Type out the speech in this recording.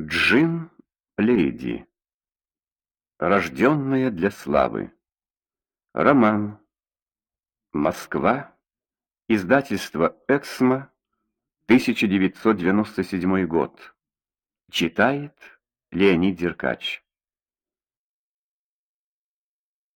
Джин Леди. Рожденная для славы. Роман. Москва. Издательство «Эксмо», 1997 год. Читает Леонид Деркач.